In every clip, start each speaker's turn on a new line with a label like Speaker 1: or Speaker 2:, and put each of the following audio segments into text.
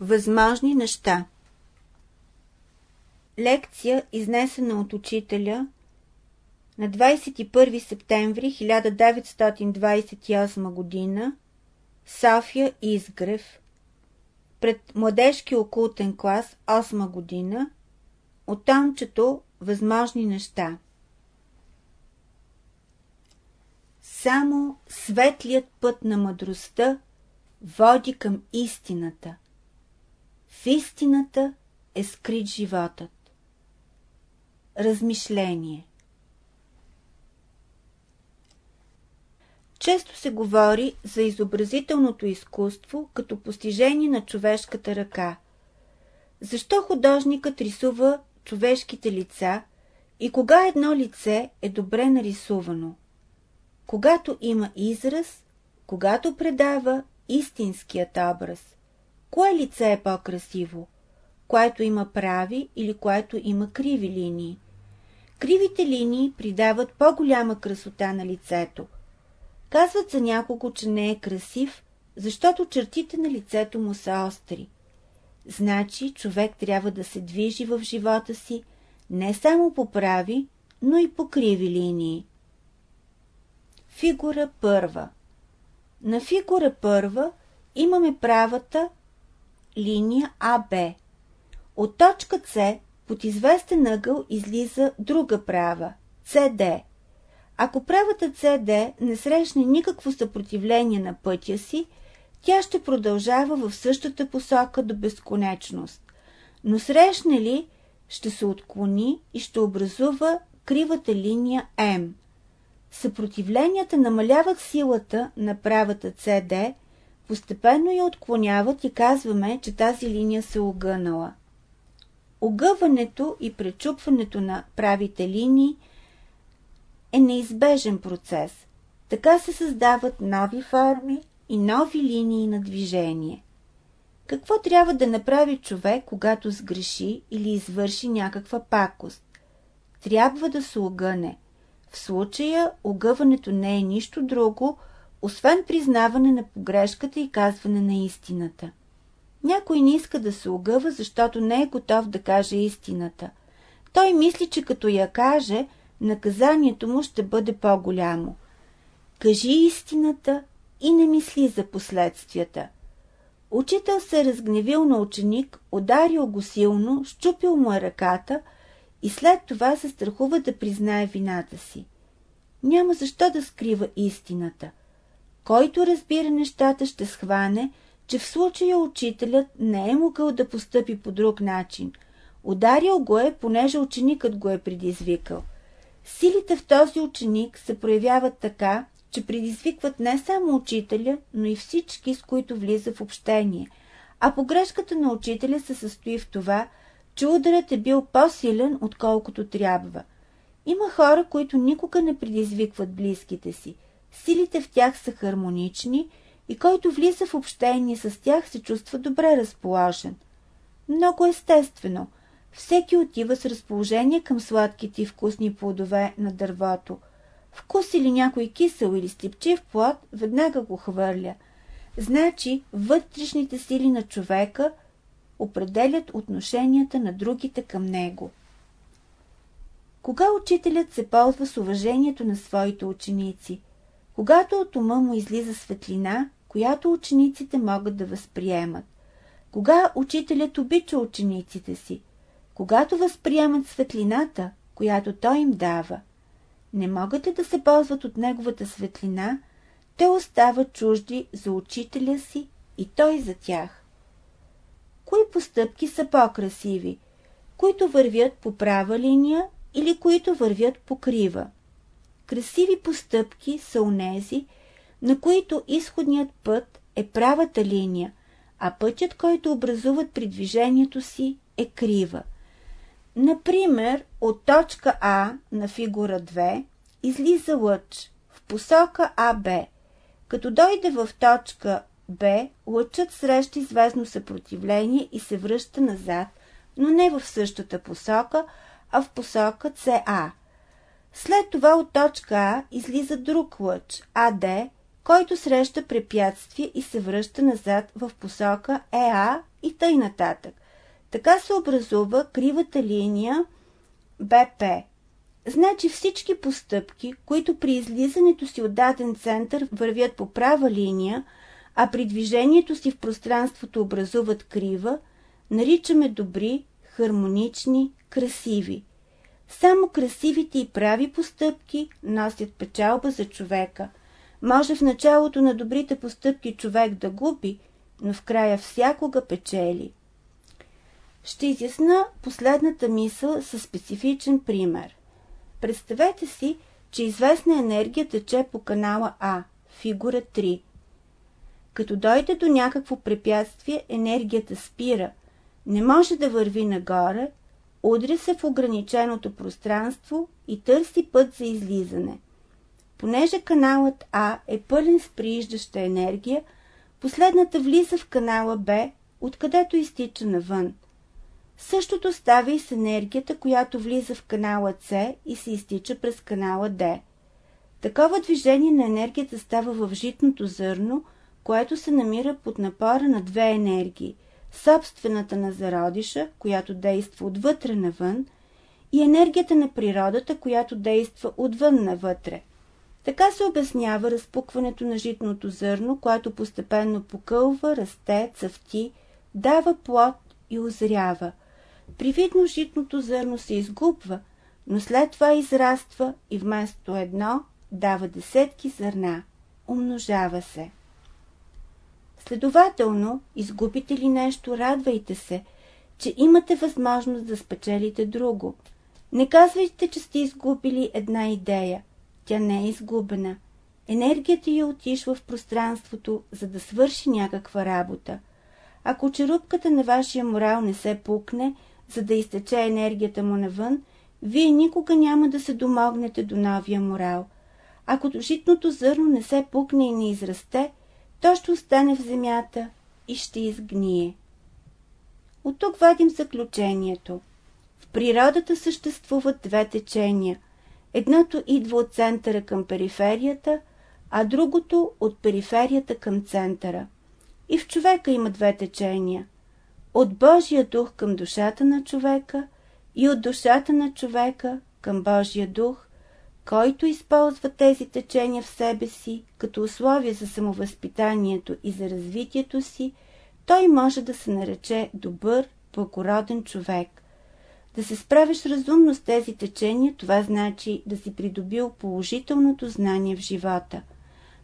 Speaker 1: Възможни неща Лекция, изнесена от учителя на 21 септември 1928 г. София Изгрев пред младежки окултен клас 8 година от томчето Възможни неща Само светлият път на мъдростта води към истината. В истината е скрит животът. Размишление Често се говори за изобразителното изкуство като постижение на човешката ръка. Защо художникът рисува човешките лица и кога едно лице е добре нарисувано? Когато има израз, когато предава истинският образ. Кое лице е по-красиво? Което има прави или което има криви линии? Кривите линии придават по-голяма красота на лицето. Казват за някого, че не е красив, защото чертите на лицето му са остри. Значи човек трябва да се движи в живота си не само по прави, но и по криви линии. Фигура първа На фигура първа имаме правата линия АБ. От точка С под известен ъгъл излиза друга права – CD. Ако правата CD не срещне никакво съпротивление на пътя си, тя ще продължава в същата посока до безконечност. Но срещне ли, ще се отклони и ще образува кривата линия М. Съпротивленията намаляват силата на правата CD, постепенно я отклоняват и казваме, че тази линия се огънала. Огъването и пречупването на правите линии е неизбежен процес. Така се създават нови форми и нови линии на движение. Какво трябва да направи човек, когато сгреши или извърши някаква пакост? Трябва да се огъне. В случая огъването не е нищо друго, освен признаване на погрешката и казване на истината. Някой не иска да се огъва, защото не е готов да каже истината. Той мисли, че като я каже, наказанието му ще бъде по-голямо. Кажи истината и не мисли за последствията. Учител се е разгневил на ученик, ударил го силно, щупил му е ръката и след това се страхува да признае вината си. Няма защо да скрива истината. Който разбира нещата, ще схване, че в случая учителят не е могъл да постъпи по друг начин. Ударил го е, понеже ученикът го е предизвикал. Силите в този ученик се проявяват така, че предизвикват не само учителя, но и всички, с които влиза в общение. А погрешката на учителя се състои в това, че ударът е бил по-силен, отколкото трябва. Има хора, които никога не предизвикват близките си. Силите в тях са хармонични и който влиза в общение с тях се чувства добре разположен. Много естествено. Всеки отива с разположение към сладките и вкусни плодове на дървото. Вкус или някой кисел или стипчив плод веднага го хвърля. Значи вътрешните сили на човека определят отношенията на другите към него. Кога учителят се ползва с уважението на своите ученици? Когато от ума му излиза светлина, която учениците могат да възприемат. Кога учителят обича учениците си? Когато възприемат светлината, която той им дава. Не могат ли да се ползват от неговата светлина, те остават чужди за учителя си и той за тях. Кои постъпки са по-красиви? Които вървят по права линия или които вървят по крива? Красиви постъпки са унези, на които изходният път е правата линия, а пътят, който образуват при движението си, е крива. Например, от точка А на фигура 2 излиза лъч в посока АБ. Като дойде в точка Б, лъчът среща известно съпротивление и се връща назад, но не в същата посока, а в посока СА. След това от точка А излиза друг лъч, АД, който среща препятствие и се връща назад в посока ЕА и тъй нататък. Така се образува кривата линия БП. Значи всички постъпки, които при излизането си от даден център вървят по права линия, а при движението си в пространството образуват крива, наричаме добри, хармонични, красиви. Само красивите и прави постъпки носят печалба за човека. Може в началото на добрите постъпки човек да губи, но в края всякога печели. Ще изясна последната мисъл със специфичен пример. Представете си, че известна енергия тече по канала А, фигура 3. Като дойде до някакво препятствие, енергията спира, не може да върви нагоре, удря се в ограниченото пространство и търси път за излизане. Понеже каналът А е пълен с прииждаща енергия, последната влиза в канала Б, откъдето изтича навън. Същото става и с енергията, която влиза в канала С и се изтича през канала Д. Такова движение на енергията става в житното зърно, което се намира под напора на две енергии – собствената на зародиша, която действа отвътре навън, и енергията на природата, която действа отвън навътре. Така се обяснява разпукването на житното зърно, което постепенно покълва, расте, цъфти, дава плод и озрява. Привидно житното зърно се изгубва, но след това израства и вместо едно дава десетки зърна. Умножава се. Следователно, изгубите ли нещо, радвайте се, че имате възможност да спечелите друго. Не казвайте, че сте изгубили една идея. Тя не е изгубена. Енергията я отишва в пространството, за да свърши някаква работа. Ако черупката на вашия морал не се пукне, за да изтече енергията му навън, вие никога няма да се домогнете до новия морал. Ако житното зърно не се пукне и не израсте, то ще остане в земята и ще изгние. От тук вадим заключението. В природата съществуват две течения. Едното идва от центъра към периферията, а другото от периферията към центъра. И в човека има две течения. От Божия дух към душата на човека и от душата на човека към Божия дух, който използва тези течения в себе си като условие за самовъзпитанието и за развитието си, той може да се нарече добър, благороден човек. Да се справиш разумно с тези течения, това значи да си придобил положителното знание в живота.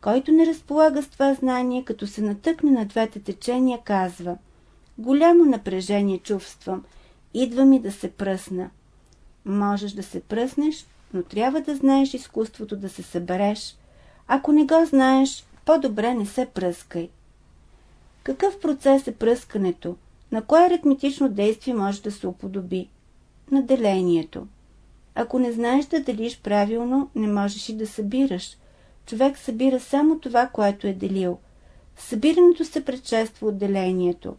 Speaker 1: Който не разполага с това знание, като се натъкне на двете течения, казва Голямо напрежение чувствам, идва ми да се пръсна. Можеш да се пръснеш, но трябва да знаеш изкуството да се събереш. Ако не го знаеш, по-добре не се пръскай. Какъв процес е пръскането? На кое аритметично действие може да се уподоби? На делението. Ако не знаеш да делиш правилно, не можеш и да събираш. Човек събира само това, което е делил. Събирането се предшества от делението.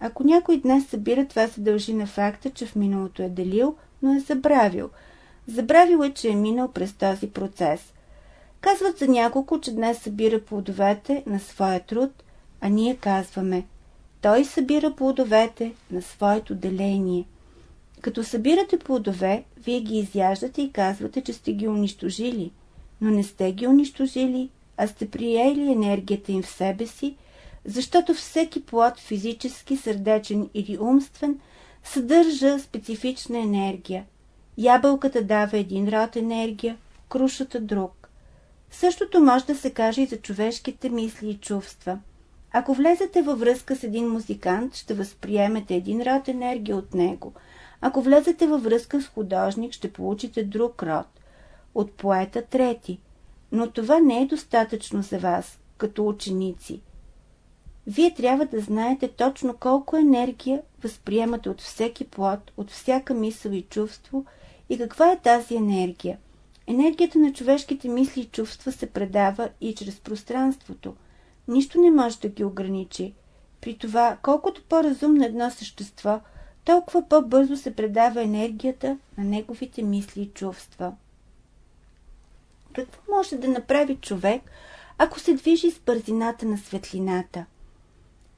Speaker 1: Ако някой днес събира, това се дължи на факта, че в миналото е делил, но е забравил – Забравил че е минал през този процес. Казват за няколко, че днес събира плодовете на своя труд, а ние казваме той събира плодовете на своето деление. Като събирате плодове, вие ги изяждате и казвате, че сте ги унищожили. Но не сте ги унищожили, а сте приели енергията им в себе си, защото всеки плод, физически, сърдечен или умствен, съдържа специфична енергия. Ябълката дава един род енергия, крушата друг. Същото може да се каже и за човешките мисли и чувства. Ако влезете във връзка с един музикант, ще възприемете един род енергия от него. Ако влезете във връзка с художник, ще получите друг род. От поета трети. Но това не е достатъчно за вас, като ученици. Вие трябва да знаете точно колко енергия възприемате от всеки плод, от всяка мисъл и чувство – и каква е тази енергия? Енергията на човешките мисли и чувства се предава и чрез пространството. Нищо не може да ги ограничи. При това, колкото по-разумно едно същество, толкова по-бързо се предава енергията на неговите мисли и чувства. Какво може да направи човек, ако се движи с бързината на светлината.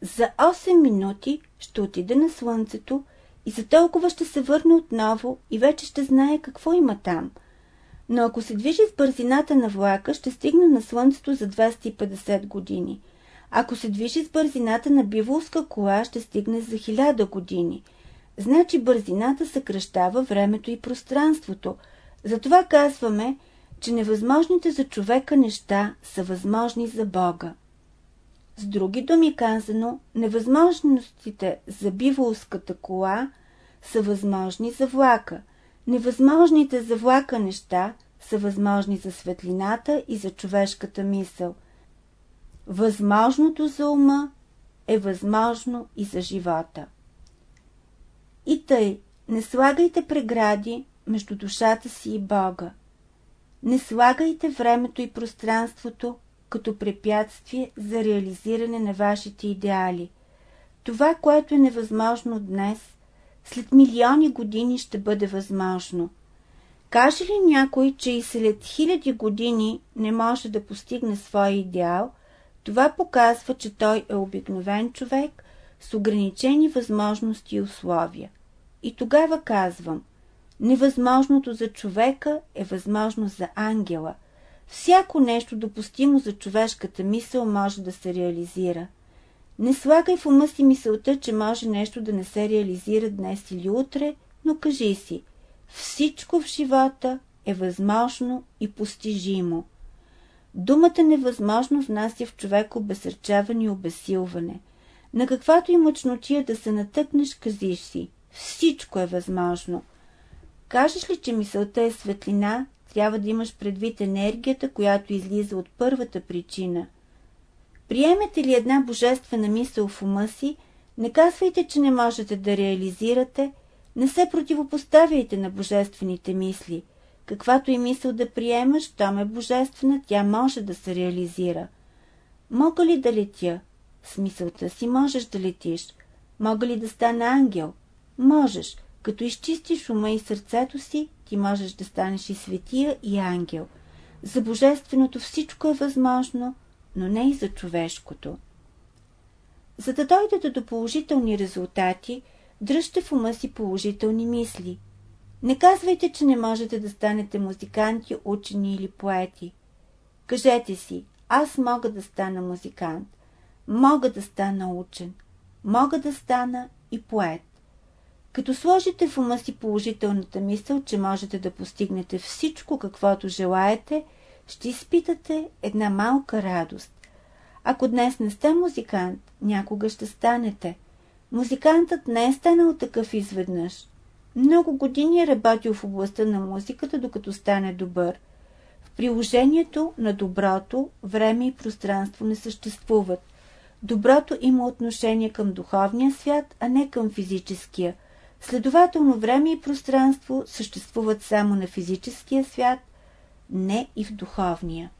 Speaker 1: За 8 минути ще отиде на слънцето и за толкова ще се върне отново и вече ще знае какво има там. Но ако се движи с бързината на влака, ще стигне на слънцето за 250 години. Ако се движи с бързината на биволска кола, ще стигне за 1000 години. Значи бързината съкръщава времето и пространството. Затова казваме, че невъзможните за човека неща са възможни за Бога. С други думи казано, невъзможностите за биволската кола са възможни за влака. Невъзможните за влака неща са възможни за светлината и за човешката мисъл. Възможното за ума е възможно и за живота. И тъй, не слагайте прегради между душата си и Бога. Не слагайте времето и пространството като препятствие за реализиране на вашите идеали. Това, което е невъзможно днес, след милиони години ще бъде възможно. Каже ли някой, че и след хиляди години не може да постигне своя идеал, това показва, че той е обикновен човек с ограничени възможности и условия. И тогава казвам, невъзможното за човека е възможно за ангела – Всяко нещо допустимо за човешката мисъл може да се реализира. Не слагай в ума си мисълта, че може нещо да не се реализира днес или утре, но кажи си, всичко в живота е възможно и постижимо. Думата невъзможно внася в човек обесърчаване и обесилване. На каквато и мъчнотия да се натъкнеш, кажи си, всичко е възможно. Кажеш ли, че мисълта е светлина, трябва да имаш предвид енергията, която излиза от първата причина. Приемете ли една божествена мисъл в ума си, не казвайте, че не можете да реализирате, не се противопоставяйте на божествените мисли. Каквато и мисъл да приемаш, там е божествена, тя може да се реализира. Мога ли да летя? С мисълта си можеш да летиш. Мога ли да стана ангел? Можеш. Като изчистиш ума и сърцето си, ти можеш да станеш и светия, и ангел. За божественото всичко е възможно, но не и за човешкото. За да дойдете до положителни резултати, дръжте в ума си положителни мисли. Не казвайте, че не можете да станете музиканти, учени или поети. Кажете си, аз мога да стана музикант, мога да стана учен, мога да стана и поет. Като сложите в ума си положителната мисъл, че можете да постигнете всичко, каквото желаете, ще изпитате една малка радост. Ако днес не сте музикант, някога ще станете. Музикантът не е станал такъв изведнъж. Много години е работил в областта на музиката, докато стане добър. В приложението на доброто време и пространство не съществуват. Доброто има отношение към духовния свят, а не към физическия – Следователно време и пространство съществуват само на физическия свят, не и в духовния.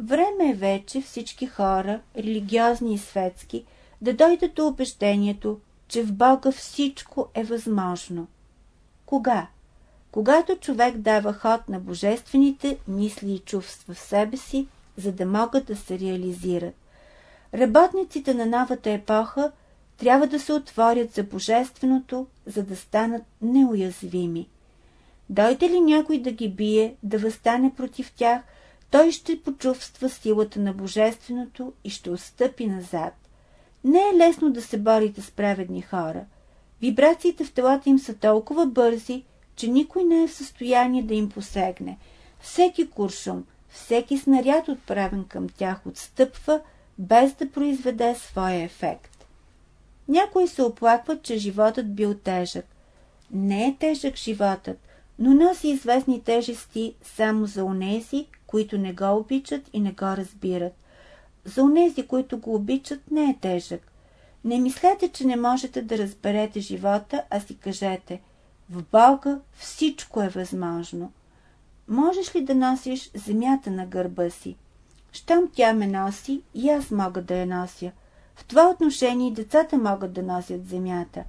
Speaker 1: Време е вече всички хора, религиозни и светски, да дойдат до убеждението, че в Бога всичко е възможно. Кога? Когато човек дава ход на божествените мисли и чувства в себе си, за да могат да се реализират. Работниците на новата епоха трябва да се отворят за Божественото, за да станат неуязвими. Дойде ли някой да ги бие, да възстане против тях, той ще почувства силата на Божественото и ще отстъпи назад. Не е лесно да се борите с праведни хора. Вибрациите в телата им са толкова бързи, че никой не е в състояние да им посегне. Всеки куршум, всеки снаряд отправен към тях отстъпва, без да произведе своя ефект. Някои се оплакват, че животът бил тежък. Не е тежък животът, но носи известни тежести само за онези, които не го обичат и не го разбират. За онези, които го обичат, не е тежък. Не мислете, че не можете да разберете живота, а си кажете в Бога всичко е възможно. Можеш ли да носиш земята на гърба си? Щом тя ме носи, и аз мога да я нося. В това отношение децата могат да носят Земята.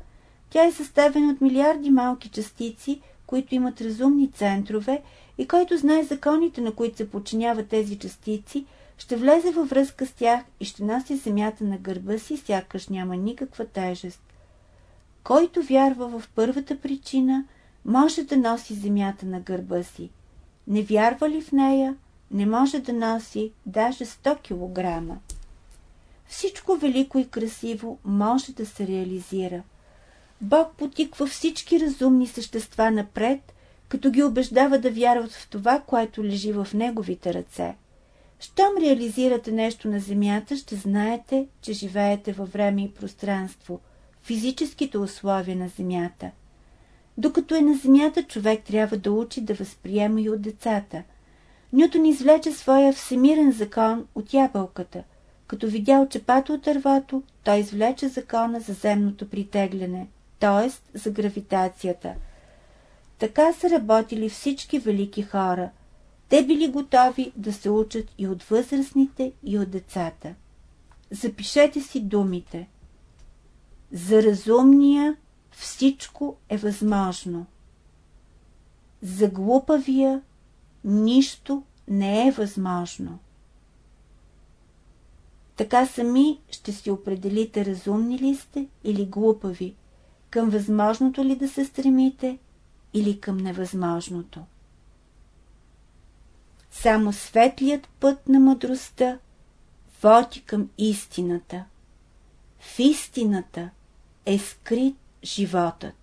Speaker 1: Тя е съставена от милиарди малки частици, които имат разумни центрове и който знае законите, на които се подчиняват тези частици, ще влезе във връзка с тях и ще носи земята на гърба си, сякаш няма никаква тежест. Който вярва в първата причина, може да носи земята на гърба си. Не вярва ли в нея, не може да носи даже 100 кг. Всичко велико и красиво може да се реализира. Бог потиква всички разумни същества напред, като ги убеждава да вярват в това, което лежи в неговите ръце. Щом реализирате нещо на Земята, ще знаете, че живеете във време и пространство, физическите условия на Земята. Докато е на Земята, човек трябва да учи да възприема и от децата. Нютон извлече своя всемирен закон от ябълката. Като видял чепата от дървото, той извлече закона за земното притегляне, т.е. за гравитацията. Така са работили всички велики хора – те били готови да се учат и от възрастните, и от децата. Запишете си думите. За разумния всичко е възможно. За глупавия нищо не е възможно. Така сами ще си определите разумни ли сте или глупави, към възможното ли да се стремите или към невъзможното. Само светлият път на мъдростта води към истината. В истината е скрит животът.